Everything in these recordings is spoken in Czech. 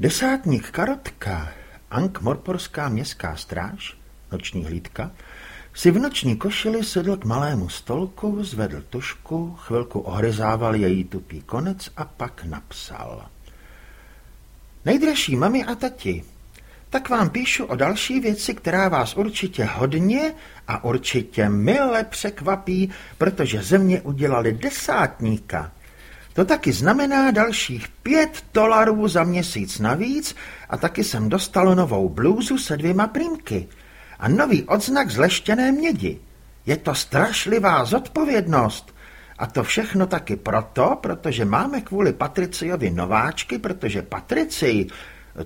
Desátník Karotka, Ankh-Morporská městská stráž, noční hlídka, si v noční košili sedl k malému stolku, zvedl tušku, chvilku ohryzával její tupý konec a pak napsal. Nejdražší mami a tati, tak vám píšu o další věci, která vás určitě hodně a určitě mile překvapí, protože ze mě udělali desátníka. To taky znamená dalších pět dolarů za měsíc navíc a taky jsem dostal novou blůzu se dvěma prýmky a nový odznak z leštěné mědi. Je to strašlivá zodpovědnost. A to všechno taky proto, protože máme kvůli Patriciovi nováčky, protože Patricii,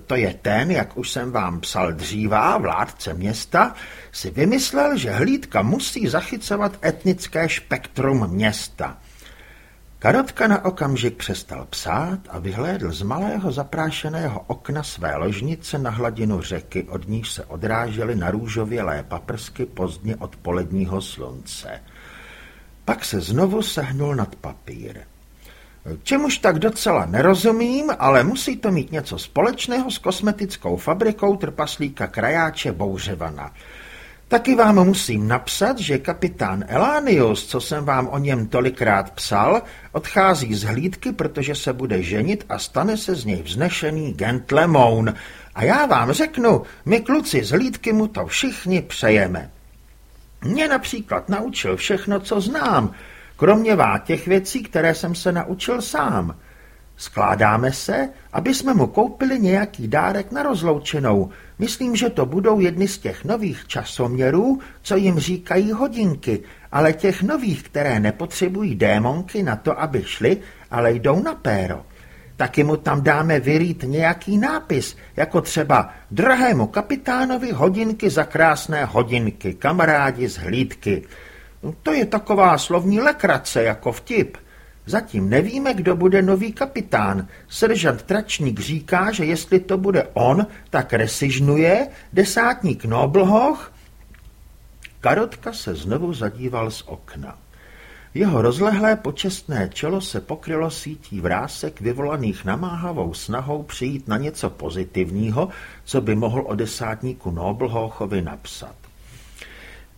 to je ten, jak už jsem vám psal dříva, vládce města, si vymyslel, že hlídka musí zachycovat etnické spektrum města. Karotka na okamžik přestal psát a vyhlédl z malého zaprášeného okna své ložnice na hladinu řeky, od níž se odrážely na růžovělé paprsky pozdně od poledního slunce. Pak se znovu sehnul nad papír. Čemuž tak docela nerozumím, ale musí to mít něco společného s kosmetickou fabrikou trpaslíka krajáče Bouřevana – Taky vám musím napsat, že kapitán Elánius, co jsem vám o něm tolikrát psal, odchází z hlídky, protože se bude ženit a stane se z něj vznešený gentlemoun. A já vám řeknu, my kluci z hlídky mu to všichni přejeme. Mě například naučil všechno, co znám, kromě vás těch věcí, které jsem se naučil sám. Skládáme se, aby jsme mu koupili nějaký dárek na rozloučenou. Myslím, že to budou jedny z těch nových časoměrů, co jim říkají hodinky, ale těch nových, které nepotřebují démonky na to, aby šli, ale jdou na péro. Taky mu tam dáme vyrít nějaký nápis, jako třeba Drahému kapitánovi hodinky za krásné hodinky, kamarádi z hlídky. To je taková slovní lekrace, jako vtip. Zatím nevíme, kdo bude nový kapitán. Seržant Tračník říká, že jestli to bude on, tak resižnuje, desátník Noblhoch. Karotka se znovu zadíval z okna. Jeho rozlehlé počestné čelo se pokrylo sítí vrásek vyvolaných namáhavou snahou přijít na něco pozitivního, co by mohl o desátníku Noblhochovi napsat.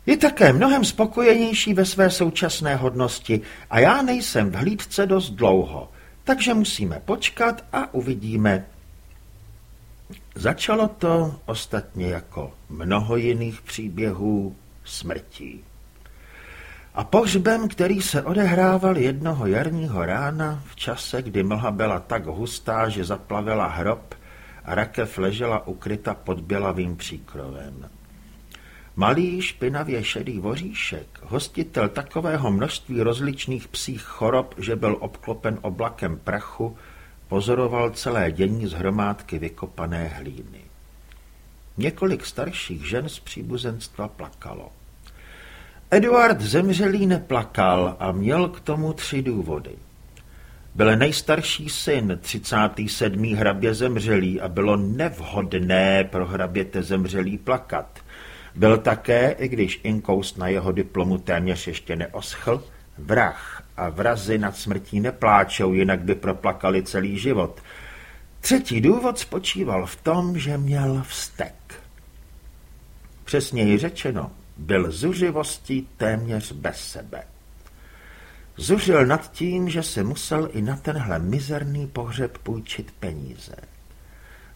Je také mnohem spokojenější ve své současné hodnosti a já nejsem v hlídce dost dlouho, takže musíme počkat a uvidíme. Začalo to ostatně jako mnoho jiných příběhů smrtí. A pohřbem, který se odehrával jednoho jarního rána v čase, kdy mlha byla tak hustá, že zaplavila hrob a rakev ležela ukryta pod bělavým příkrovem. Malý špinavě šedý voříšek, hostitel takového množství rozličných psích chorob, že byl obklopen oblakem prachu, pozoroval celé dění z hromádky vykopané hlíny. Několik starších žen z příbuzenstva plakalo. Eduard zemřelý neplakal a měl k tomu tři důvody. Byl nejstarší syn, 37. hrabě zemřelý a bylo nevhodné pro hraběte zemřelý plakat. Byl také, i když inkoust na jeho diplomu téměř ještě neoschl, vrah a vrazy nad smrtí nepláčou, jinak by proplakali celý život. Třetí důvod spočíval v tom, že měl vztek. Přesněji řečeno, byl zuřivostí téměř bez sebe. Zuřil nad tím, že se musel i na tenhle mizerný pohřeb půjčit peníze.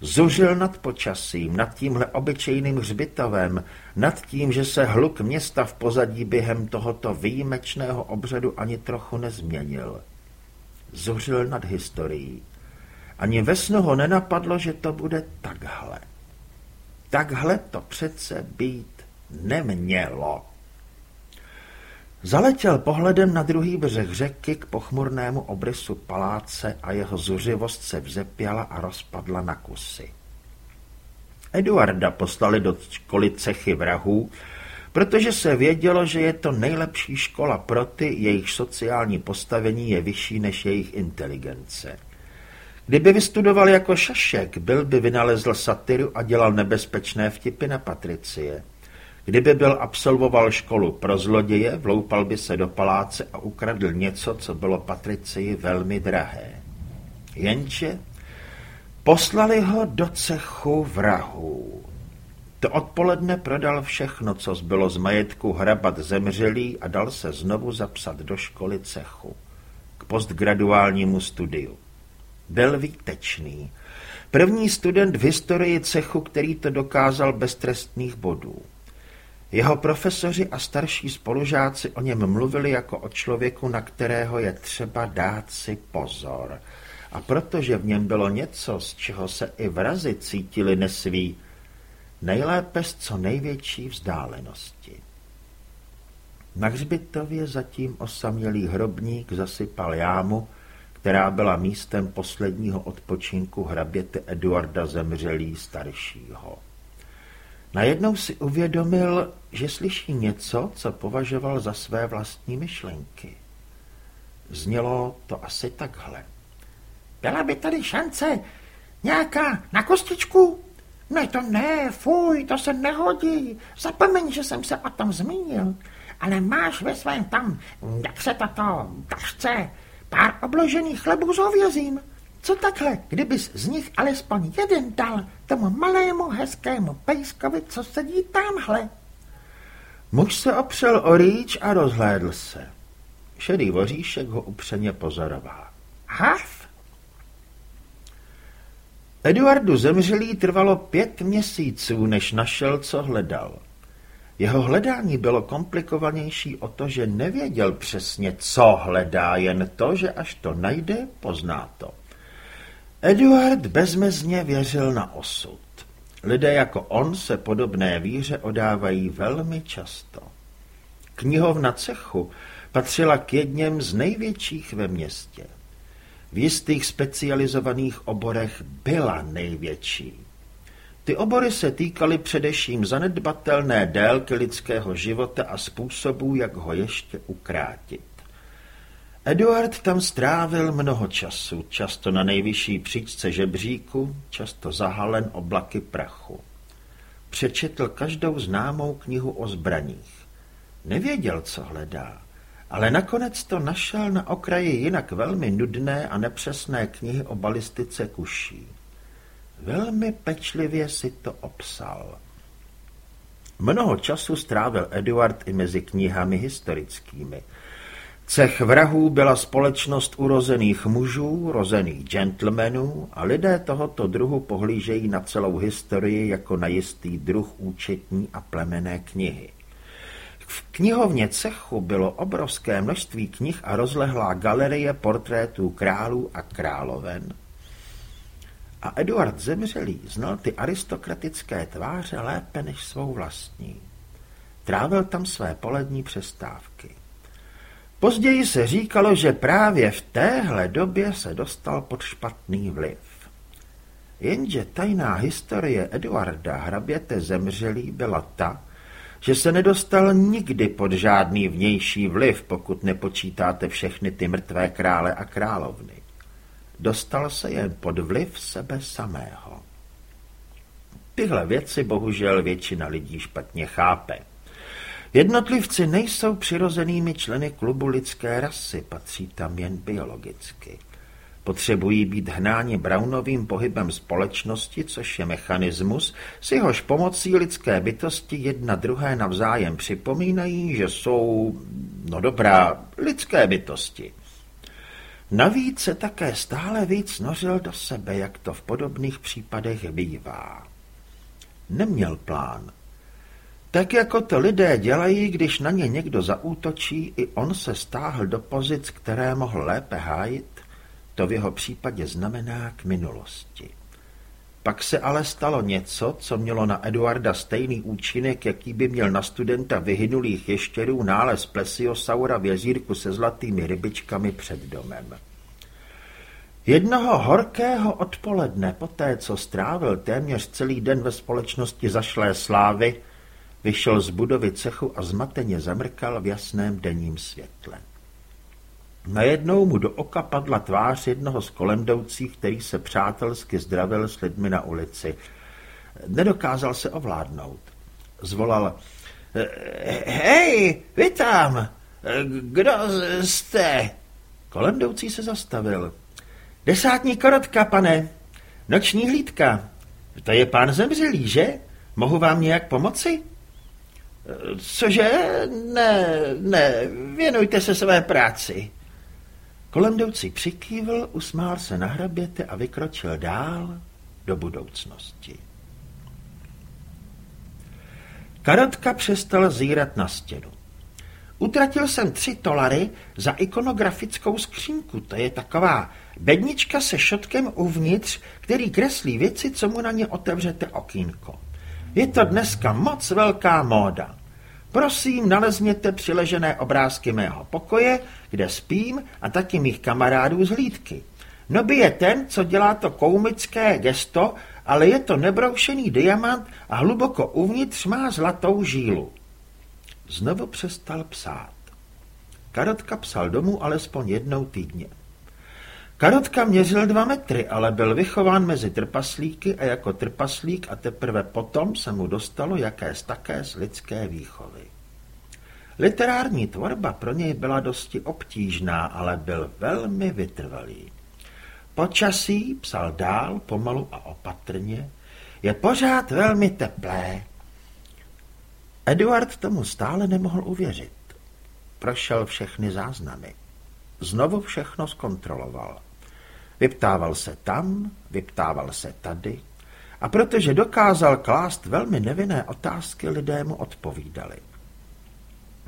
Zuřil nad počasím, nad tímhle obyčejným hřbitovem, nad tím, že se hluk města v pozadí během tohoto výjimečného obřadu ani trochu nezměnil. Zuřil nad historií. Ani ve snu ho nenapadlo, že to bude takhle. Takhle to přece být nemělo. Zaletěl pohledem na druhý břeh řeky k pochmurnému obrysu paláce a jeho zuřivost se vzepěla a rozpadla na kusy. Eduarda poslali do školy cechy vrahů, protože se vědělo, že je to nejlepší škola pro ty, jejich sociální postavení je vyšší než jejich inteligence. Kdyby vystudoval jako šašek, byl by vynalezl satiru a dělal nebezpečné vtipy na Patricie. Kdyby byl absolvoval školu pro zloděje, vloupal by se do paláce a ukradl něco, co bylo Patricii velmi drahé. Jenže Poslali ho do cechu vrahů. To odpoledne prodal všechno, co zbylo z majetku hrabat zemřelý a dal se znovu zapsat do školy cechu. K postgraduálnímu studiu. Byl výtečný. První student v historii cechu, který to dokázal bez trestných bodů. Jeho profesoři a starší spolužáci o něm mluvili jako o člověku, na kterého je třeba dát si pozor. A protože v něm bylo něco, z čeho se i vrazy cítili nesví, nejlépe z co největší vzdálenosti. Na hřbitově zatím osamělý hrobník zasypal jámu, která byla místem posledního odpočinku hraběte Eduarda zemřelý staršího. Najednou si uvědomil, že slyší něco, co považoval za své vlastní myšlenky. Znělo to asi takhle. Byla by tady šance nějaká na kostičku? Ne, to ne, fuj, to se nehodí. Zapomeň, že jsem se o tom zmínil. Ale máš ve svém tam, jak se tato tašce, pár obložených chlebů s hovězím. Co takhle, kdybys z nich alespoň jeden dal tomu malému hezkému pejskovi, co sedí tamhle? Muž se opřel o rýč a rozhlédl se. Šedý voříšek ho upřeně pozoroval. Haf? Eduardu zemřelý trvalo pět měsíců, než našel, co hledal. Jeho hledání bylo komplikovanější o to, že nevěděl přesně, co hledá, jen to, že až to najde, pozná to. Eduard bezmezně věřil na osud. Lidé jako on se podobné víře odávají velmi často. Knihovna cechu patřila k jedněm z největších ve městě. V jistých specializovaných oborech byla největší. Ty obory se týkaly především zanedbatelné délky lidského života a způsobů, jak ho ještě ukrátit. Eduard tam strávil mnoho času, často na nejvyšší příčce žebříku, často zahalen oblaky prachu. Přečetl každou známou knihu o zbraních. Nevěděl, co hledá, ale nakonec to našel na okraji jinak velmi nudné a nepřesné knihy o balistice kuší. Velmi pečlivě si to obsal. Mnoho času strávil Eduard i mezi knihami historickými – Cech vrahů byla společnost urozených mužů, rozených gentlemanů a lidé tohoto druhu pohlížejí na celou historii jako na jistý druh účetní a plemené knihy. V knihovně cechu bylo obrovské množství knih a rozlehlá galerie portrétů králů a královen. A Eduard Zemřelý znal ty aristokratické tváře lépe než svou vlastní. Trávil tam své polední přestávky. Později se říkalo, že právě v téhle době se dostal pod špatný vliv. Jenže tajná historie Eduarda hraběte zemřelý byla ta, že se nedostal nikdy pod žádný vnější vliv, pokud nepočítáte všechny ty mrtvé krále a královny. Dostal se jen pod vliv sebe samého. Tyhle věci bohužel většina lidí špatně chápe. Jednotlivci nejsou přirozenými členy klubu lidské rasy, patří tam jen biologicky. Potřebují být hnáni Brownovým pohybem společnosti, což je mechanismus, s jehož pomocí lidské bytosti jedna druhé navzájem připomínají, že jsou, no dobrá, lidské bytosti. Navíc se také stále víc nořil do sebe, jak to v podobných případech bývá. Neměl plán, tak jako to lidé dělají, když na ně někdo zaútočí, i on se stáhl do pozic, které mohl lépe hájit, to v jeho případě znamená k minulosti. Pak se ale stalo něco, co mělo na Eduarda stejný účinek, jaký by měl na studenta vyhynulých ještěrů nález plesiosaura v jezírku se zlatými rybičkami před domem. Jednoho horkého odpoledne, poté co strávil téměř celý den ve společnosti zašlé slávy, Vyšel z budovy cechu a zmateně zamrkal v jasném denním světle. Najednou mu do oka padla tvář jednoho z kolemdoucích, který se přátelsky zdravil s lidmi na ulici. Nedokázal se ovládnout. Zvolal, hej, vy tam, kdo jste? Kolemdoucí se zastavil. Desátní korotka, pane. Noční hlídka. To je pán zemřelý, že? Mohu vám nějak pomoci? Cože? Ne, ne, věnujte se své práci. Kolem jdoucí přikývl, usmál se na hraběte a vykročil dál do budoucnosti. Karotka přestal zírat na stěnu. Utratil jsem tři tolary za ikonografickou skřínku. To je taková bednička se šotkem uvnitř, který kreslí věci, co mu na ně otevřete okýnko. Je to dneska moc velká móda. Prosím, nalezněte přiležené obrázky mého pokoje, kde spím a taky mých kamarádů z hlídky. Noby je ten, co dělá to koumické gesto, ale je to nebroušený diamant a hluboko uvnitř má zlatou žílu. Znovu přestal psát. Karotka psal domů alespoň jednou týdně. Karotka měřil dva metry, ale byl vychován mezi trpaslíky a jako trpaslík a teprve potom se mu dostalo jakéž také z lidské výchovy. Literární tvorba pro něj byla dosti obtížná, ale byl velmi vytrvalý. Počasí, psal dál, pomalu a opatrně, je pořád velmi teplé. Eduard tomu stále nemohl uvěřit. Prošel všechny záznamy. Znovu všechno zkontroloval. Vyptával se tam, vyptával se tady a protože dokázal klást velmi nevinné otázky, lidé mu odpovídali.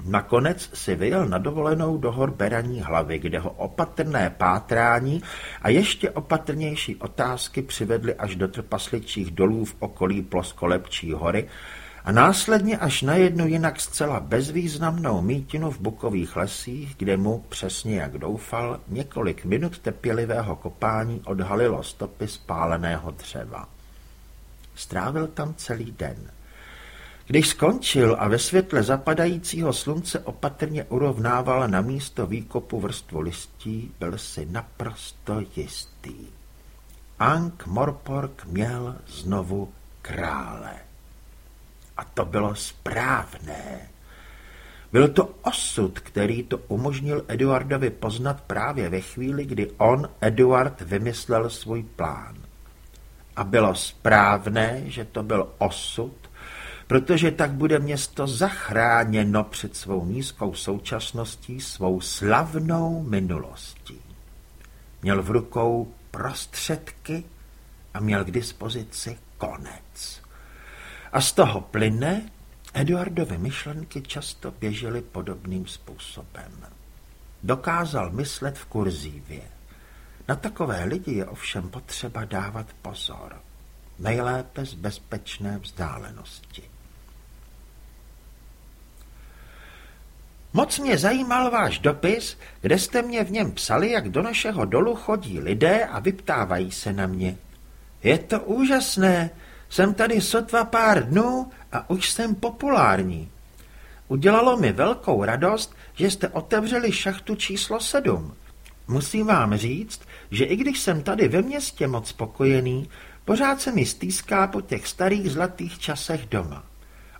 Nakonec si vyjel na dovolenou do hor Beraní hlavy, kde ho opatrné pátrání a ještě opatrnější otázky přivedly až do trpasličích dolů v okolí Ploskolepčí hory a následně až na jednu jinak zcela bezvýznamnou mítinu v bukových lesích, kde mu, přesně jak doufal, několik minut tepělivého kopání odhalilo stopy spáleného dřeva. Strávil tam celý den. Když skončil a ve světle zapadajícího slunce opatrně urovnával na místo výkopu vrstvu listí, byl si naprosto jistý. Ank Morpork měl znovu krále. A to bylo správné. Byl to osud, který to umožnil Eduardovi poznat právě ve chvíli, kdy on, Eduard, vymyslel svůj plán. A bylo správné, že to byl osud, protože tak bude město zachráněno před svou nízkou současností, svou slavnou minulostí. Měl v rukou prostředky a měl k dispozici konec. A z toho plyne, Eduardovy myšlenky často běžely podobným způsobem. Dokázal myslet v kurzívě. Na takové lidi je ovšem potřeba dávat pozor. Nejlépe z bezpečné vzdálenosti. Moc mě zajímal váš dopis, kde jste mě v něm psali, jak do našeho dolu chodí lidé a vyptávají se na mě. Je to úžasné, jsem tady sotva pár dnů a už jsem populární. Udělalo mi velkou radost, že jste otevřeli šachtu číslo sedm. Musím vám říct, že i když jsem tady ve městě moc spokojený, pořád se mi stýská po těch starých zlatých časech doma.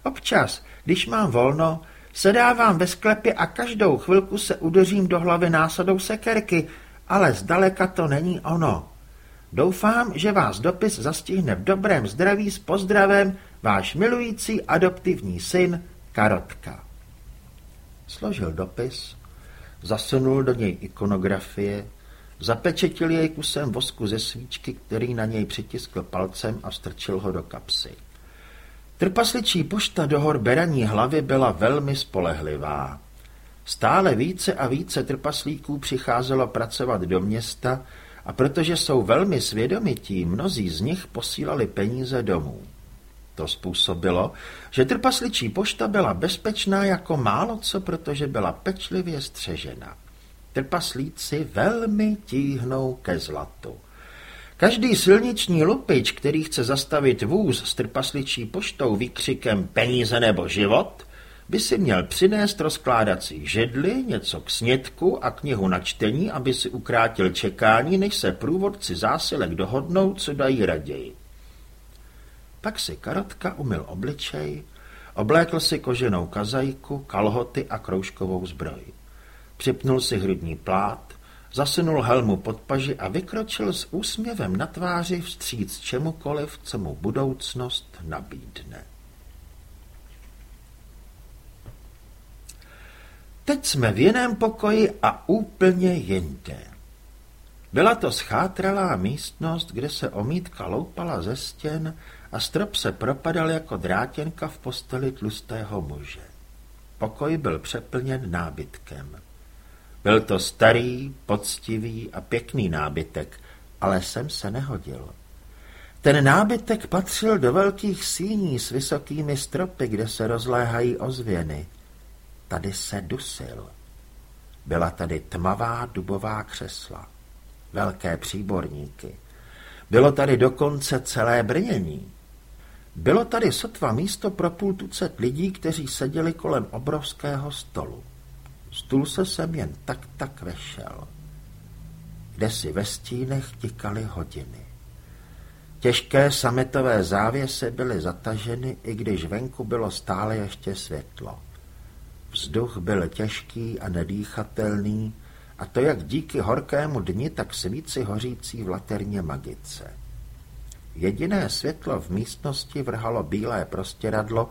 Občas, když mám volno, Sedávám ve sklepě a každou chvilku se udeřím do hlavy násadou sekerky, ale zdaleka to není ono. Doufám, že vás dopis zastihne v dobrém zdraví s pozdravem váš milující adoptivní syn Karotka. Složil dopis, zasunul do něj ikonografie, zapečetil jej kusem vosku ze svíčky, který na něj přitiskl palcem a strčil ho do kapsy. Trpasličí pošta do hor Beraní hlavy byla velmi spolehlivá. Stále více a více trpaslíků přicházelo pracovat do města a protože jsou velmi svědomití, mnozí z nich posílali peníze domů. To způsobilo, že trpasličí pošta byla bezpečná jako málo co, protože byla pečlivě střežena. Trpaslíci velmi tíhnou ke zlatu. Každý silniční lupič, který chce zastavit vůz s trpasličí poštou výkřikem peníze nebo život, by si měl přinést rozkládací židli, něco k snědku a knihu na čtení, aby si ukrátil čekání, než se průvodci zásilek dohodnou, co dají raději. Pak si Karotka umyl obličej, oblékl si koženou kazajku, kalhoty a kroužkovou zbroj. Připnul si hrudní plát, Zasunul helmu pod paži a vykročil s úsměvem na tváři vstříc čemukoliv, co mu budoucnost nabídne. Teď jsme v jiném pokoji a úplně jinde. Byla to schátralá místnost, kde se omítka loupala ze stěn a strop se propadal jako drátěnka v posteli tlustého muže. Pokoj byl přeplněn nábytkem. Byl to starý, poctivý a pěkný nábytek, ale sem se nehodil. Ten nábytek patřil do velkých síní s vysokými stropy, kde se rozléhají ozvěny. Tady se dusil. Byla tady tmavá dubová křesla, velké příborníky. Bylo tady dokonce celé brnění. Bylo tady sotva místo pro půl tucet lidí, kteří seděli kolem obrovského stolu. Stůl se sem jen tak tak vešel. Kde si ve stínech tikaly hodiny. Těžké sametové závěsy byly zataženy, i když venku bylo stále ještě světlo. Vzduch byl těžký a nedýchatelný, a to jak díky horkému dni, tak svíci hořící v laterně magice. Jediné světlo v místnosti vrhalo bílé prostěradlo,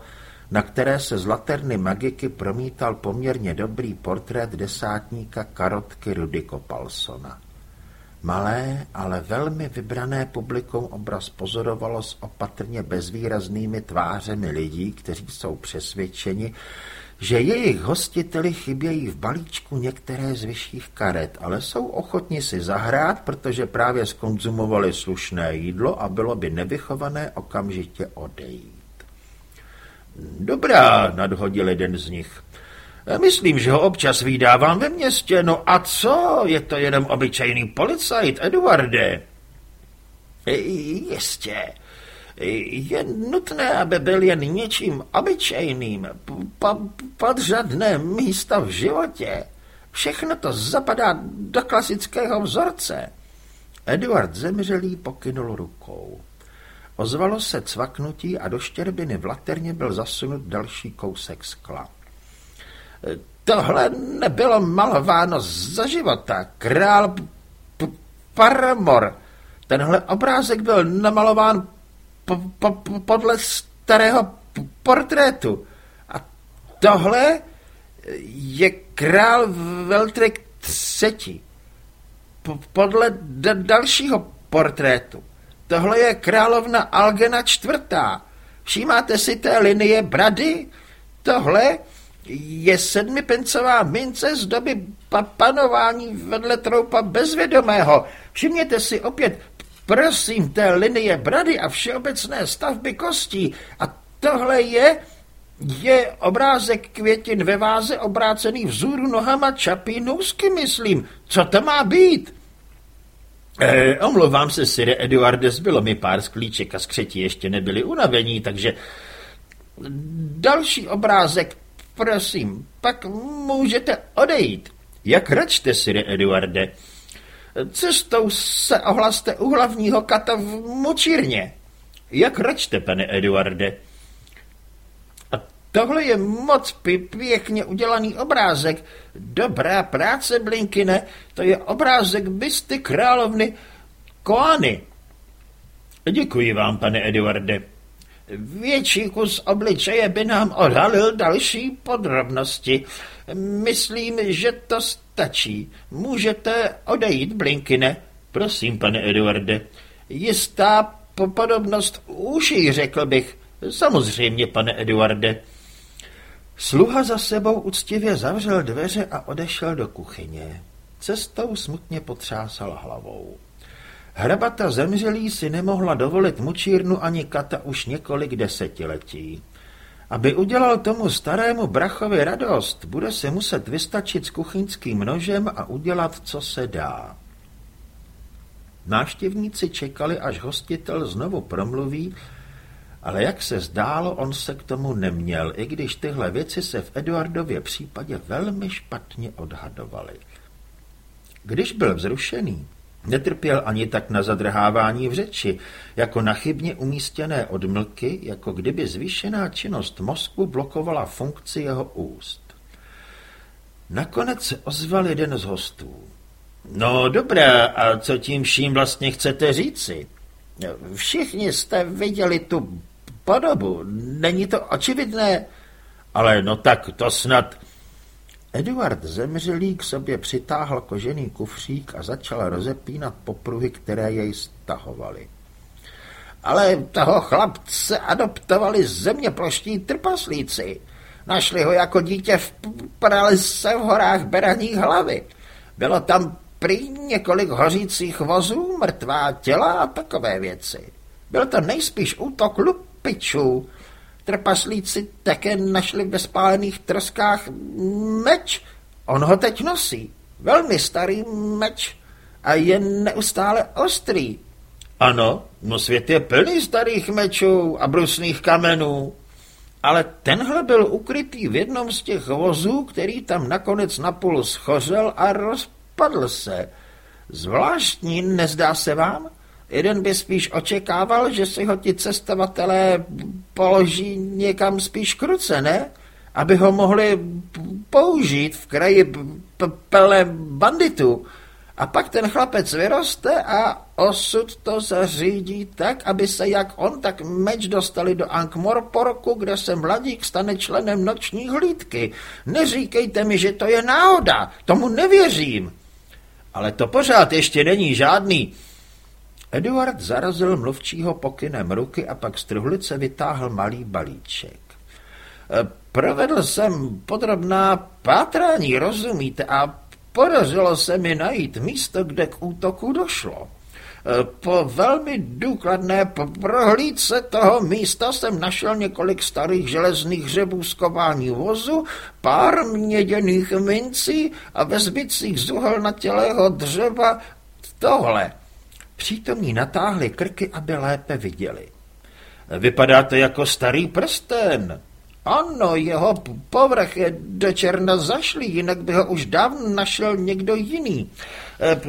na které se z laterny magiky promítal poměrně dobrý portrét desátníka karotky Rudy Kopalsona. Malé, ale velmi vybrané publikum obraz pozorovalo s opatrně bezvýraznými tvářemi lidí, kteří jsou přesvědčeni, že jejich hostiteli chybějí v balíčku některé z vyšších karet, ale jsou ochotni si zahrát, protože právě skonzumovali slušné jídlo a bylo by nevychované okamžitě odejít. Dobrá, nadhodil jeden z nich. Myslím, že ho občas vydávám ve městě. No a co? Je to jenom obyčejný policajt, Eduarde. Jistě. Je nutné, aby byl jen něčím obyčejným, podřadné místa v životě. Všechno to zapadá do klasického vzorce. Eduard zemřelý pokynul rukou. Ozvalo se cvaknutí a do štěrbiny v laterně byl zasunut další kousek skla. Tohle nebylo malováno za života. Král Paramor. Tenhle obrázek byl namalován po, po, podle starého portrétu. A tohle je král Veltrek třetí. Po, podle dalšího portrétu. Tohle je královna Algena čtvrtá. Všímáte si té linie brady? Tohle je sedmipencová mince z doby pa panování vedle troupa bezvědomého. Všimněte si opět, prosím, té linie brady a všeobecné stavby kostí. A tohle je, je obrázek květin ve váze obrácený vzůru nohama čapí nůzky, myslím. Co to má být? E, omlouvám se, Sire Eduardes, bylo mi pár sklíček a skřetí ještě nebyli unavení, takže další obrázek, prosím, pak můžete odejít. Jak račte, Sire Eduarde? Cestou se ohlaste u hlavního kata v Mučírně. Jak račte, pane Eduarde? A tohle je moc pěkně udělaný obrázek. Dobrá práce, Blinkine, to je obrázek bysty královny Koany. Děkuji vám, pane Eduarde. Větší kus obličeje by nám odhalil další podrobnosti. Myslím, že to stačí. Můžete odejít, Blinkine. Prosím, pane Eduarde. Jistá podobnost uší, řekl bych. Samozřejmě, pane Eduarde. Sluha za sebou uctivě zavřel dveře a odešel do kuchyně. Cestou smutně potřásal hlavou. Hrabata zemřelý si nemohla dovolit mučírnu ani kata už několik desetiletí. Aby udělal tomu starému brachovi radost, bude se muset vystačit s kuchyňským nožem a udělat, co se dá. Návštěvníci čekali, až hostitel znovu promluví, ale jak se zdálo, on se k tomu neměl, i když tyhle věci se v Eduardově případě velmi špatně odhadovaly. Když byl vzrušený, Netrpěl ani tak na zadrhávání v řeči, jako na chybně umístěné odmlky, jako kdyby zvýšená činnost mozku blokovala funkci jeho úst. Nakonec se ozval jeden z hostů. No dobrá, a co tím vším vlastně chcete říci? Všichni jste viděli tu podobu, není to očividné? Ale no tak to snad... Eduard zemřelý k sobě přitáhl kožený kufřík a začal rozepínat popruhy, které jej stahovaly. Ale toho chlapce adoptovali země ploští trpaslíci. Našli ho jako dítě v pralese v horách Beraních hlavy. Bylo tam prý několik hořících vozů, mrtvá těla a takové věci. Byl to nejspíš útok lupičů. Trpaslíci také našli ve spálených troskách meč. On ho teď nosí. Velmi starý meč a je neustále ostrý. Ano, no svět je plný starých mečů a brusných kamenů. Ale tenhle byl ukrytý v jednom z těch vozů, který tam nakonec napůl schořel a rozpadl se. Zvláštní, nezdá se vám? Jeden by spíš očekával, že si ho ti cestovatelé položí někam spíš kruce, ne? Aby ho mohli použít v kraji pele banditu. A pak ten chlapec vyroste a osud to zařídí tak, aby se jak on, tak meč dostali do Ankh-Morporku, kde se mladík stane členem noční hlídky. Neříkejte mi, že to je náhoda, tomu nevěřím. Ale to pořád ještě není žádný... Eduard zarazil mluvčího pokynem ruky a pak z truhlice vytáhl malý balíček. E, provedl jsem podrobná pátrání, rozumíte, a Podařilo se mi najít místo, kde k útoku došlo. E, po velmi důkladné prohlídce toho místa jsem našel několik starých železných hřebů z kování vozu, pár měděných mincí a ve zbytcích zuhelnatělého dřeva tohle. Přítomní natáhli krky, aby lépe viděli. Vypadá to jako starý prsten, ano, jeho povrch je do černa zašlý, jinak by ho už dávno našel někdo jiný. E,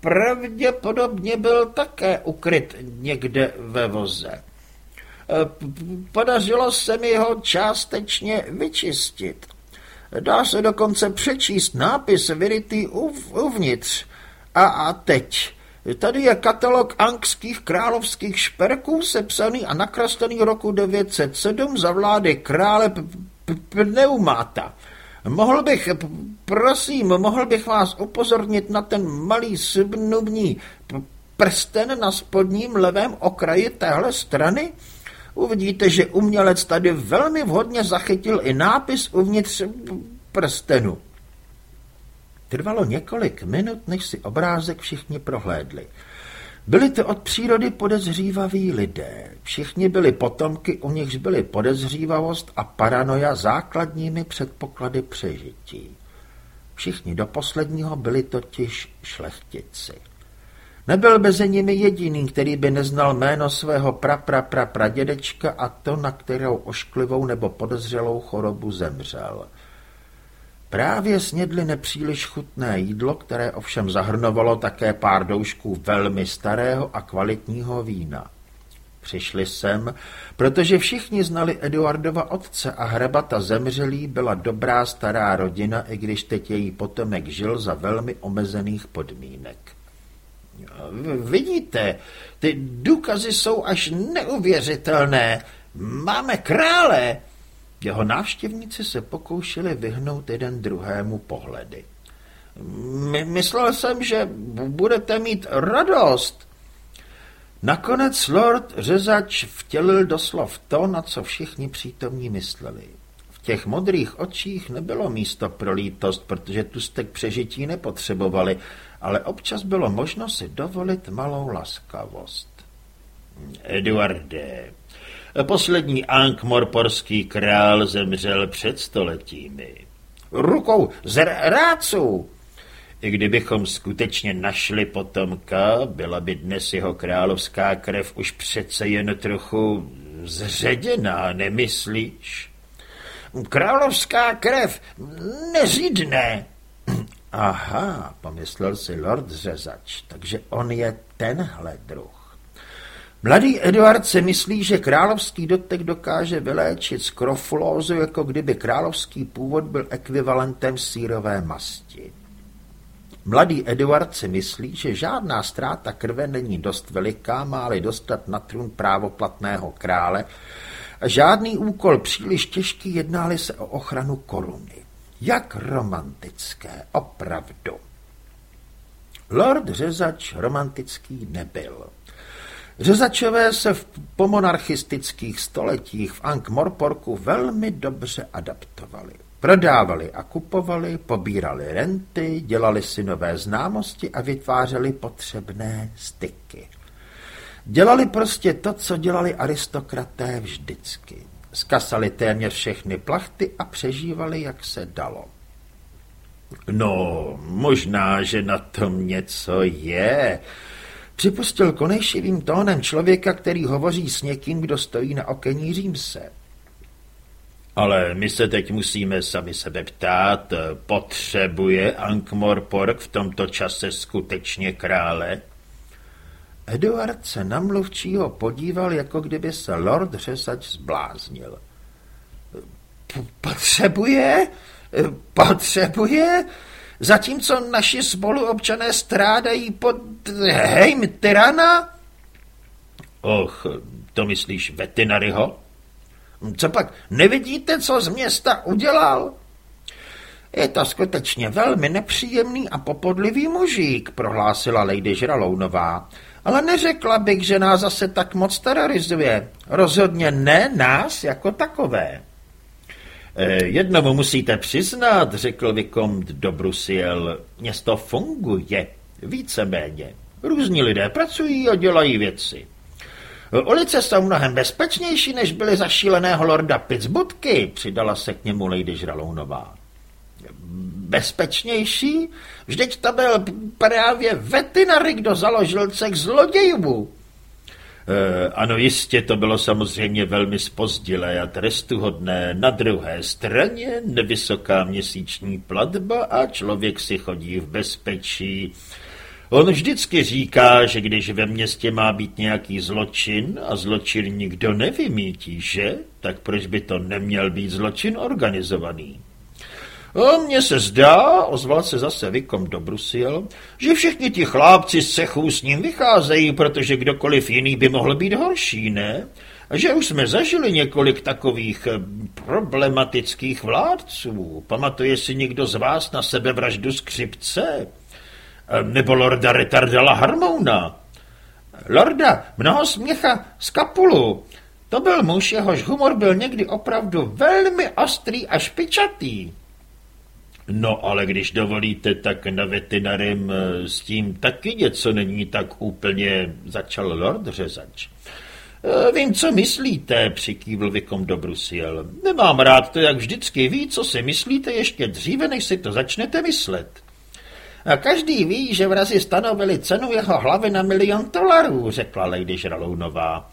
pravděpodobně byl také ukryt někde ve voze. E, podařilo se mi ho částečně vyčistit. Dá se dokonce přečíst nápis vyrytý uvnitř. A, a teď... Tady je katalog angských královských šperků sepsaný a nakreslený roku 907 za vlády krále Pneumata. Mohl bych, prosím, mohl bych vás upozornit na ten malý subnubní prsten na spodním levém okraji téhle strany? Uvidíte, že umělec tady velmi vhodně zachytil i nápis uvnitř prstenu. Trvalo několik minut, než si obrázek všichni prohlédli. Byli to od přírody podezřívaví lidé. Všichni byli potomky, u nichž byly podezřívavost a paranoja základními předpoklady přežití. Všichni do posledního byli totiž šlechtici. Nebyl mezi nimi jediný, který by neznal jméno svého pra-pra-pra-pradědečka a to, na kterou ošklivou nebo podezřelou chorobu zemřel – Právě snědli nepříliš chutné jídlo, které ovšem zahrnovalo také pár doušků velmi starého a kvalitního vína. Přišli sem, protože všichni znali Eduardova otce a hrebata zemřelý byla dobrá stará rodina, i když teď její potomek žil za velmi omezených podmínek. Vidíte, ty důkazy jsou až neuvěřitelné. Máme krále, jeho návštěvníci se pokoušeli vyhnout jeden druhému pohledy. My, myslel jsem, že budete mít radost. Nakonec lord řezač vtělil doslov to, na co všichni přítomní mysleli. V těch modrých očích nebylo místo pro lítost, protože tu stek přežití nepotřebovali, ale občas bylo možno si dovolit malou laskavost. Eduarde, Poslední Ankh-Morporský král zemřel před stoletími. Rukou z ráců! I kdybychom skutečně našli potomka, byla by dnes jeho královská krev už přece jen trochu zředěná, nemyslíš? Královská krev neřídne. Aha, pomyslel si lord Řezač, takže on je tenhle druh. Mladý Eduard si myslí, že královský dotek dokáže vyléčit skrofulózu, jako kdyby královský původ byl ekvivalentem sírové masti. Mladý Eduard si myslí, že žádná ztráta krve není dost veliká, má-li dostat na trůn právoplatného krále, a žádný úkol příliš těžký, jednáli se o ochranu koruny. Jak romantické, opravdu. Lord Řezač romantický nebyl. Řezačové se v pomonarchistických stoletích v Ankh-Morporku velmi dobře adaptovali. Prodávali a kupovali, pobírali renty, dělali si nové známosti a vytvářeli potřebné styky. Dělali prostě to, co dělali aristokraté vždycky. Skasali téměř všechny plachty a přežívali, jak se dalo. No, možná, že na tom něco je, připustil konejšivým tónem člověka, který hovoří s někým, kdo stojí na okení Římse. Ale my se teď musíme sami sebe ptát, potřebuje Ankh-Morpork v tomto čase skutečně krále? Eduard se na mluvčího podíval, jako kdyby se lord Řesač zbláznil. Potřebuje? Potřebuje? Zatímco naši spoluobčané strádají pod hejm tyrana? Och, to myslíš Vetinaryho? Co pak, nevidíte, co z města udělal? Je to skutečně velmi nepříjemný a popodlivý mužík, prohlásila Lady Žralounová. Ale neřekla bych, že nás zase tak moc terorizuje. Rozhodně ne nás jako takové. E, jednomu musíte přiznat, řekl Vikomd do Brusiel. Město funguje, víceméně. Různí lidé pracují a dělají věci. Ulice jsou mnohem bezpečnější, než byly za šíleného lorda Pittsburghy, přidala se k němu Lady Žralounová. Bezpečnější? Vždyť to byl právě veterinary, kdo založil cech zlodějů. E, ano, jistě to bylo samozřejmě velmi spozdilé a trestuhodné. Na druhé straně nevysoká měsíční platba a člověk si chodí v bezpečí. On vždycky říká, že když ve městě má být nějaký zločin a zločin nikdo nevymítí, že? Tak proč by to neměl být zločin organizovaný? A mně se zdá, ozval se zase Vikom do Brusil, že všichni ti chlápci z cechů s ním vycházejí, protože kdokoliv jiný by mohl být horší, ne? Že už jsme zažili několik takových eh, problematických vládců. Pamatuje si někdo z vás na sebevraždu skřipce? Eh, nebo lorda Retardala Harmouna? Lorda, mnoho směcha z kapulu. To byl muž, jehož humor byl někdy opravdu velmi ostrý a špičatý. No ale když dovolíte, tak na veterinarem eh, s tím taky něco není tak úplně, začal lord řezač. Eh, vím, co myslíte, přikývl Vikom do Brusiel. Nemám rád to, jak vždycky ví, co si myslíte ještě dříve, než si to začnete myslet. A každý ví, že vrazi stanovili cenu jeho hlavy na milion dolarů, řekla Lady Žralounová.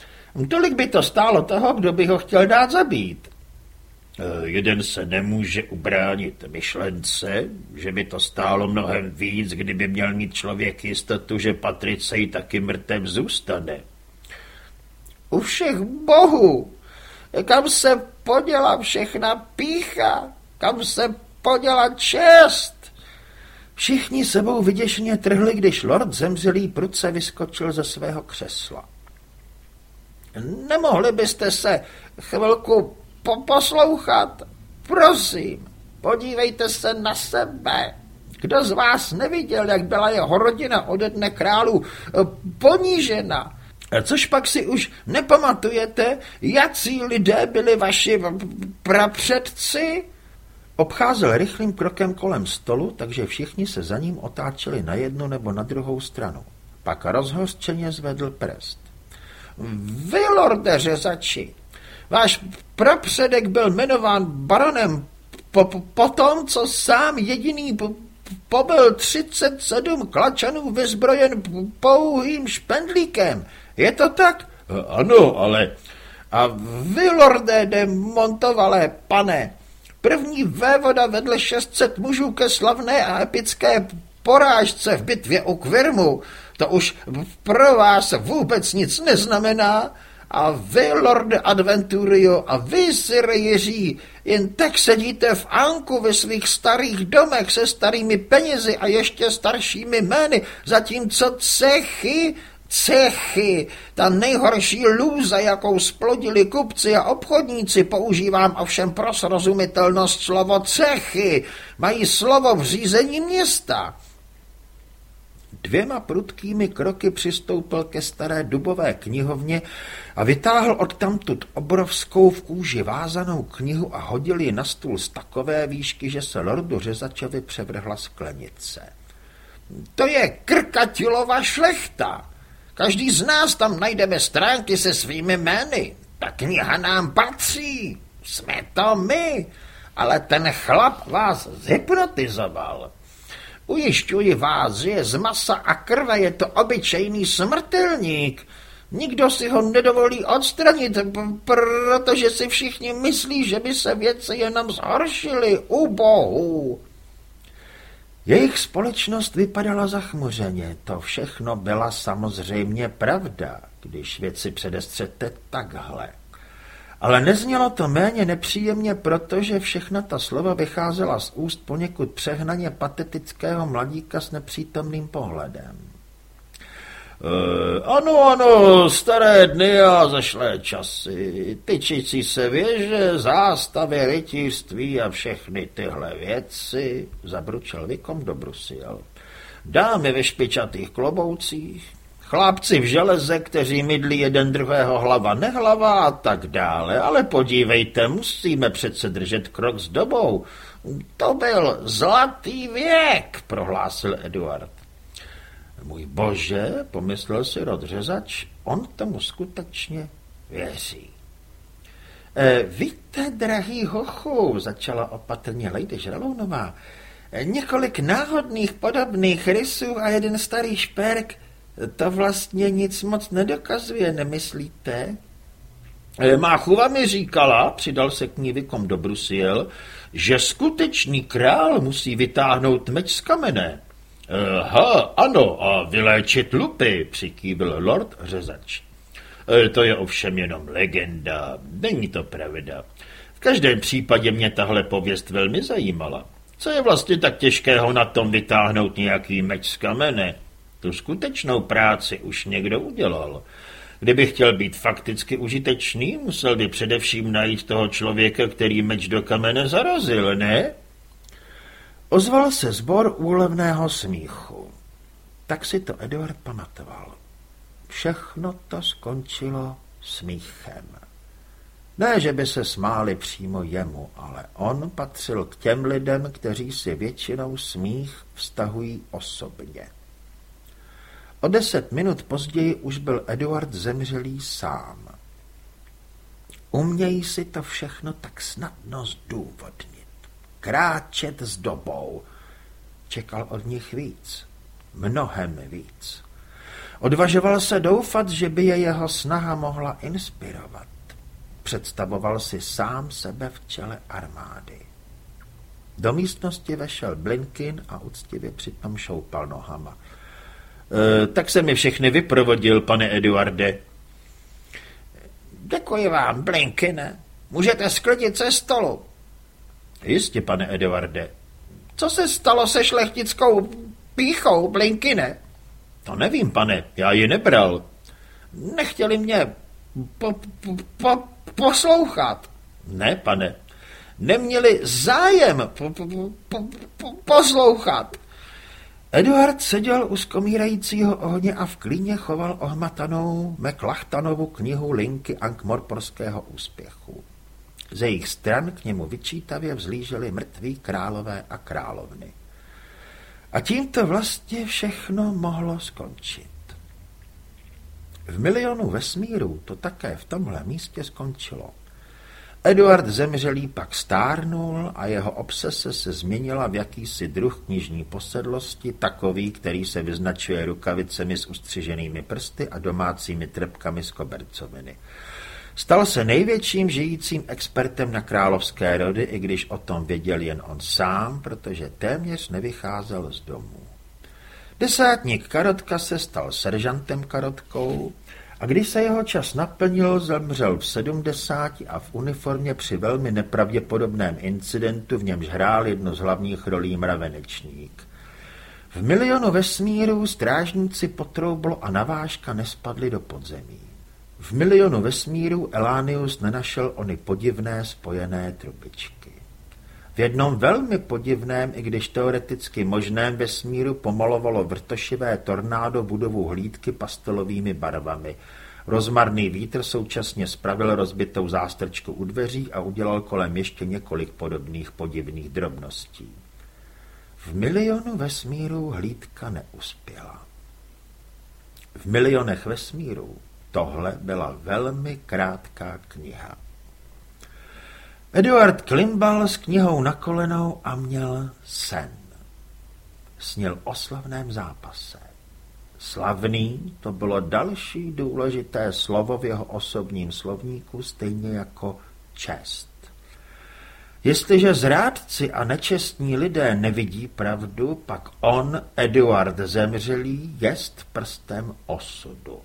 Tolik by to stálo toho, kdo by ho chtěl dát zabít. Eh, jeden se nemůže ubránit myšlence, že by to stálo mnohem víc, kdyby měl mít člověk jistotu, že Patricej taky mrtev zůstane. U všech bohů, kam se poděla všechna pícha, kam se poděla čest. Všichni sebou vyděšeně trhli, když lord zemřelý pruce vyskočil ze svého křesla. Nemohli byste se chvilku po poslouchat? Prosím, podívejte se na sebe. Kdo z vás neviděl, jak byla jeho rodina ode dne králu eh, ponížena? Což pak si už nepamatujete, jací lidé byli vaši prapředci? Obcházel rychlým krokem kolem stolu, takže všichni se za ním otáčeli na jednu nebo na druhou stranu. Pak rozhořčeně zvedl prst. Vy, lorde řezači, Váš prapředek byl jmenován baronem po, po, po tom, co sám jediný po, pobyl 37 klačanů vyzbrojen pouhým špendlíkem. Je to tak? Ano, ale... A vy, lorde de Montovalé, pane, první vévoda vedle 600 mužů ke slavné a epické porážce v bitvě u Kvirmu, to už pro vás vůbec nic neznamená A vy, lorde Adventurio, a vy, Sir Jiří, jen tak sedíte v Anku ve svých starých domech se starými penězi a ještě staršími jmény, zatímco cechy, cechy, ta nejhorší lůza, jakou splodili kupci a obchodníci, používám ovšem pro srozumitelnost slovo cechy, mají slovo v řízení města. Dvěma prudkými kroky přistoupil ke staré dubové knihovně a vytáhl odtamtud obrovskou v kůži vázanou knihu a hodil ji na stůl z takové výšky, že se lordu Řezačovi převrhla sklenice. To je Krkatilova šlechta. Každý z nás tam najdeme stránky se svými jmény. Ta kniha nám patří. Jsme to my. Ale ten chlap vás zhypnotizoval. Ujišťuji vás, že je z masa a krve je to obyčejný smrtelník. Nikdo si ho nedovolí odstranit, protože si všichni myslí, že by se věci jenom zhoršily u bohu. Jejich společnost vypadala zachmuřeně. To všechno byla samozřejmě pravda, když věci předestřete takhle. Ale neznělo to méně nepříjemně, protože všechna ta slova vycházela z úst poněkud přehnaně patetického mladíka s nepřítomným pohledem. E, ano, ano, staré dny a zašlé časy, tyčící se věže, zástavy, rytířství a všechny tyhle věci, zabručel Vikom do Brusiel. Dámy ve špičatých kloboucích, Chlápci v železe, kteří mydlí jeden druhého hlava nehlava a tak dále, ale podívejte, musíme přece držet krok s dobou. To byl zlatý věk, prohlásil Eduard. Můj bože, pomyslel si rodřezač, on tomu skutečně věří. E, víte, drahý hochu, začala opatrně Lady Žralounová, několik náhodných podobných rysů a jeden starý šperk – to vlastně nic moc nedokazuje, nemyslíte? Eh, Máchuva mi říkala, přidal se k ní Vikom do Brusiel, že skutečný král musí vytáhnout meč z kamene. Ha, ano, a vyléčit lupy, přikývil lord řezač. Eh, to je ovšem jenom legenda, není to pravda. V každém případě mě tahle pověst velmi zajímala. Co je vlastně tak těžkého na tom vytáhnout nějaký meč z kamene? Tu skutečnou práci už někdo udělal. Kdyby chtěl být fakticky užitečný, musel by především najít toho člověka, který meč do kamene zarazil, ne? Ozval se zbor úlevného smíchu. Tak si to Eduard pamatoval. Všechno to skončilo smíchem. Ne, že by se smáli přímo jemu, ale on patřil k těm lidem, kteří si většinou smích vztahují osobně. O deset minut později už byl Eduard zemřelý sám. Umějí si to všechno tak snadno zdůvodnit. Kráčet s dobou. Čekal od nich víc. Mnohem víc. Odvažoval se doufat, že by je jeho snaha mohla inspirovat. Představoval si sám sebe v čele armády. Do místnosti vešel Blinkin a úctivě přitom šoupal nohama. E, tak se mi všechny vyprovodil, pane Eduarde. Děkuji vám, Blinkine. Můžete sklidit se stolu. Jistě, pane Eduarde. Co se stalo se šlechtickou píchou, Blinkine? To nevím, pane, já ji nebral. Nechtěli mě po, po, po, poslouchat. Ne, pane. Neměli zájem po, po, po, po, poslouchat. Eduard seděl u skomírajícího ohně a v klíně choval ohmatanou Meklachtanovu knihu Linky Ankmorporského úspěchu. Ze jejich stran k němu vyčítavě vzlíželi mrtví králové a královny. A tím to vlastně všechno mohlo skončit. V milionu vesmíru to také v tomhle místě skončilo. Eduard zemřelý pak stárnul a jeho obsese se změnila v jakýsi druh knižní posedlosti, takový, který se vyznačuje rukavicemi s ustřiženými prsty a domácími trepkami z kobercoviny. Stal se největším žijícím expertem na královské rody, i když o tom věděl jen on sám, protože téměř nevycházel z domu. Desátník Karotka se stal seržantem Karotkou a když se jeho čas naplnil, zemřel v sedmdesáti a v uniformě při velmi nepravděpodobném incidentu, v němž hrál jednu z hlavních rolí mravenečník. V milionu vesmírů strážníci potroublo a navážka nespadli do podzemí. V milionu vesmírů Elánius nenašel ony podivné spojené trubičky. Jednom velmi podivném, i když teoreticky možném vesmíru pomalovalo vrtošivé tornádo budovu hlídky pastelovými barvami. Rozmarný vítr současně spravil rozbitou zástrčku u dveří a udělal kolem ještě několik podobných podivných drobností. V milionu vesmírů hlídka neuspěla. V milionech vesmírů tohle byla velmi krátká kniha. Eduard klimbal s knihou na kolenou a měl sen. Snil o slavném zápase. Slavný to bylo další důležité slovo v jeho osobním slovníku, stejně jako čest. Jestliže zrádci a nečestní lidé nevidí pravdu, pak on, Eduard Zemřelý, jest prstem osudu.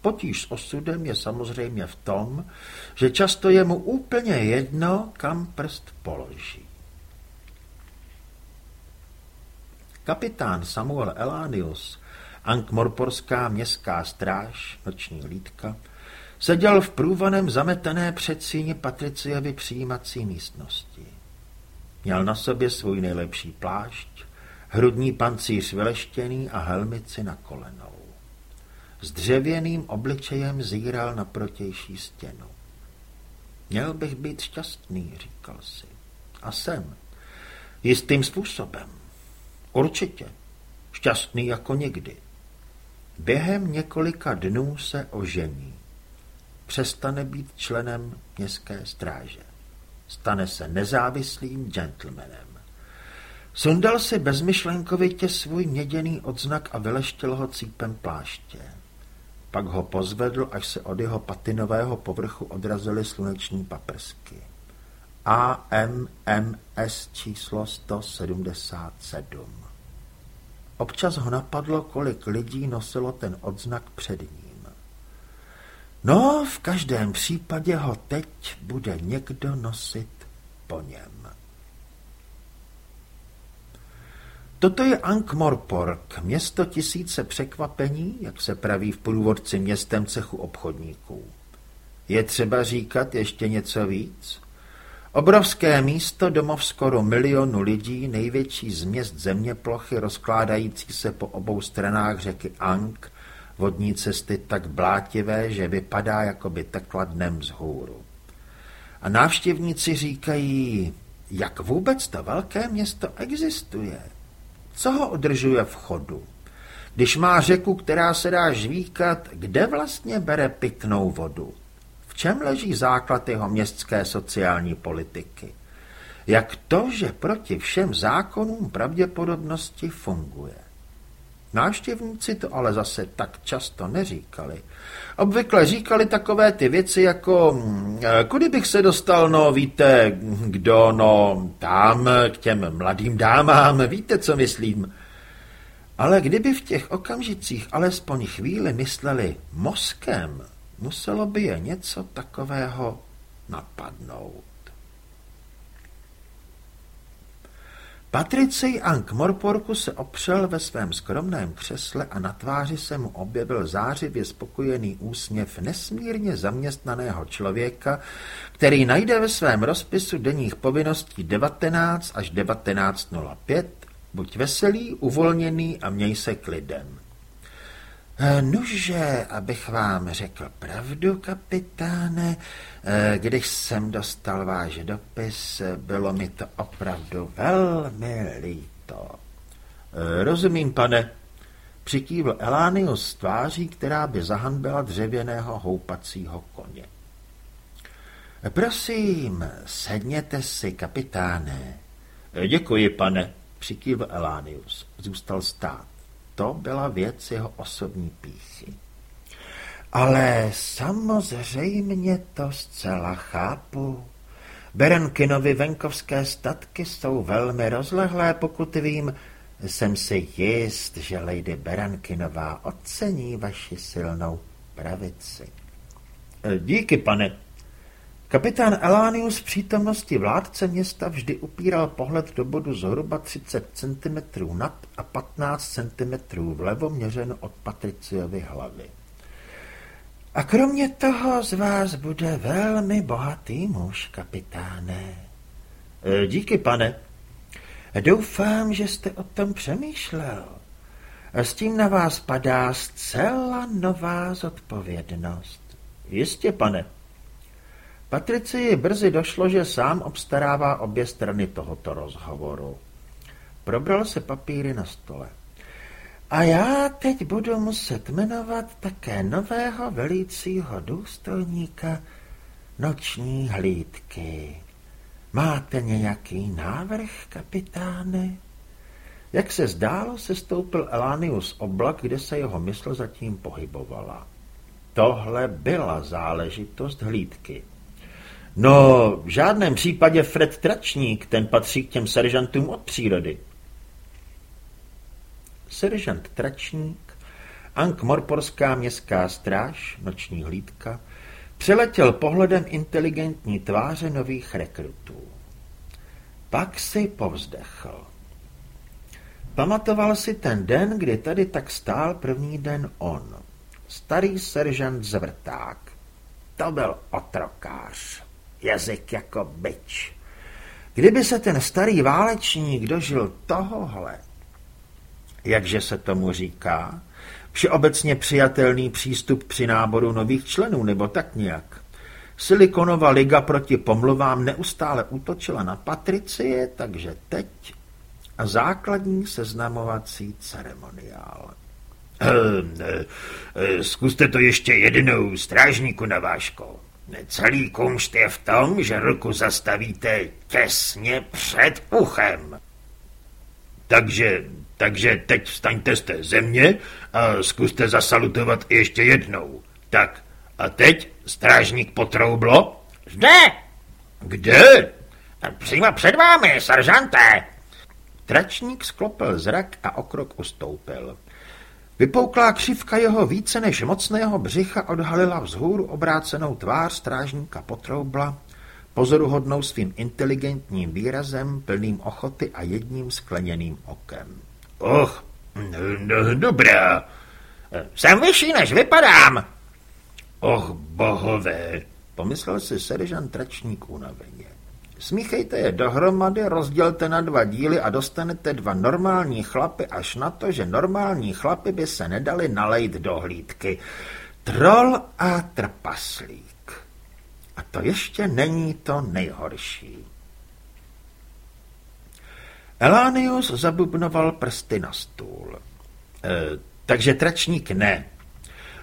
Potíž s osudem je samozřejmě v tom, že často je mu úplně jedno, kam prst položí. Kapitán Samuel Elánius, Ankmorporská městská stráž, noční lítka, seděl v průvaném zametené předsíně Patricievy přijímací místnosti. Měl na sobě svůj nejlepší plášť, hrudní pancíř vyleštěný a helmici na kolenou. S dřevěným obličejem zíral na protější stěnu. Měl bych být šťastný, říkal si. A jsem. Jistým způsobem. Určitě. Šťastný jako nikdy. Během několika dnů se ožení. Přestane být členem městské stráže. Stane se nezávislým gentlemanem. Sundal si bezmyšlenkovitě svůj měděný odznak a vyleštil ho cípem pláště. Pak ho pozvedl, až se od jeho patinového povrchu odrazily sluneční paprsky. AMMS číslo 177. Občas ho napadlo, kolik lidí nosilo ten odznak před ním. No, v každém případě ho teď bude někdo nosit po něm. Toto je Ankh-Morpork, město tisíce překvapení, jak se praví v průvodci městem cechu obchodníků. Je třeba říkat ještě něco víc? Obrovské místo, domov skoro milionu lidí, největší z měst zeměplochy, rozkládající se po obou stranách řeky Ankh, vodní cesty tak blátivé, že vypadá, jako by tekla dnem vzhůru. A návštěvníci říkají, jak vůbec to velké město existuje. Co ho udržuje v chodu? Když má řeku, která se dá žvíkat, kde vlastně bere pitnou vodu? V čem leží základ jeho městské sociální politiky? Jak to, že proti všem zákonům pravděpodobnosti funguje? Návštěvníci to ale zase tak často neříkali. Obvykle říkali takové ty věci jako, hm, kudy bych se dostal, no víte, kdo, no tam, k těm mladým dámám, víte, co myslím. Ale kdyby v těch okamžicích alespoň chvíli mysleli mozkem, muselo by je něco takového napadnout. Patricej Ank Morporku se opřel ve svém skromném křesle a na tváři se mu objevil zářivě spokojený úsměv nesmírně zaměstnaného člověka, který najde ve svém rozpisu denních povinností 19 až 19.05 buď veselý, uvolněný a měj se klidem. Nuže, abych vám řekl pravdu, kapitáne, eh, když jsem dostal váš dopis, bylo mi to opravdu velmi líto. Eh, rozumím, pane, přikývl Elánius tváří, která by zahanbila dřevěného houpacího koně. Prosím, sedněte si, kapitáne. Děkuji, pane, přikývl Elánius. Zůstal stát to byla věc jeho osobní píchy. Ale samozřejmě to zcela chápu. Berenkinovi venkovské statky jsou velmi rozlehlé, pokud vím. Jsem si jist, že Lady Berankinová ocení vaši silnou pravici. E, díky, pane. Kapitán Elánius v přítomnosti vládce města vždy upíral pohled do bodu zhruba 30 cm nad a 15 cm vlevo měřeno od Patriciovy hlavy. A kromě toho z vás bude velmi bohatý muž, kapitáne. E, díky, pane. Doufám, že jste o tom přemýšlel. A s tím na vás padá zcela nová zodpovědnost. Jistě, pane. Patricii brzy došlo, že sám obstarává obě strany tohoto rozhovoru. Probral se papíry na stole. A já teď budu muset jmenovat také nového velícího důstojníka noční hlídky. Máte nějaký návrh, kapitáne? Jak se zdálo, se stoupil Elánius oblak, kde se jeho mysl zatím pohybovala. Tohle byla záležitost hlídky. No, v žádném případě Fred Tračník, ten patří k těm seržantům od přírody. Seržant Tračník, Ankh-Morporská městská stráž, noční hlídka, přeletěl pohledem inteligentní tváře nových rekrutů. Pak si povzdechl. Pamatoval si ten den, kdy tady tak stál první den on. Starý seržant Zvrták. To byl otrokář. Jazyk jako byč. Kdyby se ten starý válečník dožil tohohle, jakže se tomu říká, všeobecně přijatelný přístup při náboru nových členů, nebo tak nějak. Silikonova liga proti pomluvám neustále útočila na Patricie, takže teď a základní seznamovací ceremoniál. Ehm, eh, eh, zkuste to ještě jednou, strážníku Naváško. Celý kumšt je v tom, že ruku zastavíte těsně před uchem. Takže, takže teď vstaňte z té země a zkuste zasalutovat ještě jednou. Tak, a teď strážník potroublo? Zde! Kde? Přímo před vámi, seržante. Tračník sklopil zrak a o krok ustoupil. Vypouklá křivka jeho více než mocného břicha odhalila vzhůru obrácenou tvář strážníka potroubla, pozoruhodnou svým inteligentním výrazem, plným ochoty a jedním skleněným okem. Och, no, dobrá. Jsem vyšší, než vypadám. Och, bohové, pomyslel si seržant Tračník unaveně. Smíchejte je dohromady, rozdělte na dva díly a dostanete dva normální chlapy až na to, že normální chlapy by se nedali nalejt do hlídky. Troll a trpaslík. A to ještě není to nejhorší. Elánius zabubnoval prsty na stůl. E, takže tračník ne.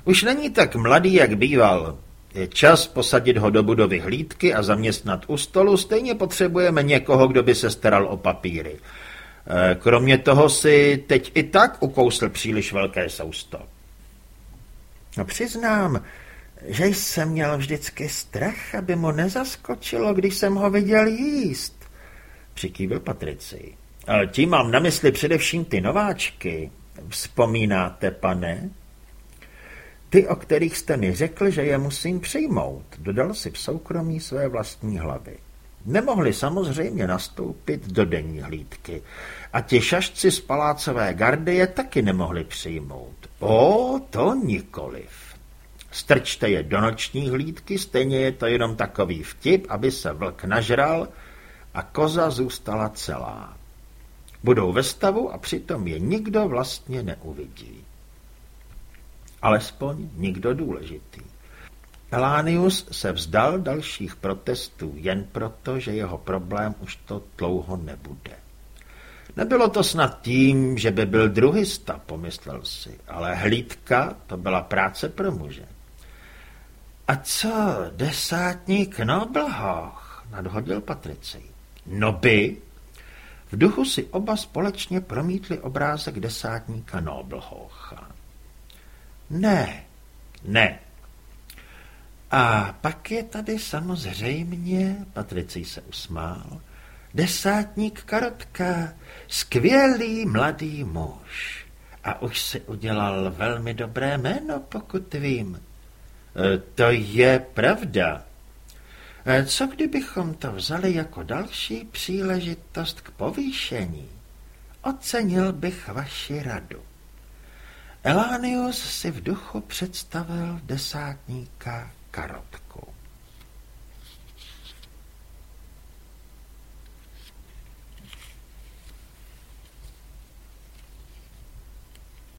Už není tak mladý, jak býval. Je čas posadit ho do budovy hlídky a zaměstnat u stolu, stejně potřebujeme někoho, kdo by se staral o papíry. E, kromě toho si teď i tak ukousl příliš velké sousto. No přiznám, že jsem měl vždycky strach, aby mu nezaskočilo, když jsem ho viděl jíst, přikývil Patrici. Ale tím mám na mysli především ty nováčky. Vzpomínáte, pane? Ty, o kterých jste mi řekl, že je musím přijmout, dodal si v soukromí své vlastní hlavy. Nemohli samozřejmě nastoupit do denní hlídky a ti šašci z palácové gardy je taky nemohli přijmout. O, to nikoliv. Strčte je do noční hlídky, stejně je to jenom takový vtip, aby se vlk nažral a koza zůstala celá. Budou ve stavu a přitom je nikdo vlastně neuvidí. Alespoň nikdo důležitý. Elánius se vzdal dalších protestů jen proto, že jeho problém už to dlouho nebude. Nebylo to snad tím, že by byl druhista, pomyslel si, ale hlídka to byla práce pro muže. A co desátník Noblhoch, nadhodil Patrici. Noby? V duchu si oba společně promítli obrázek desátníka Noblhocha. Ne, ne. A pak je tady samozřejmě, Patricej se usmál, desátník Karotka, skvělý mladý muž. A už si udělal velmi dobré jméno, pokud vím. To je pravda. Co kdybychom to vzali jako další příležitost k povýšení? Ocenil bych vaši radu. Elánius si v duchu představil desátníka Karotku.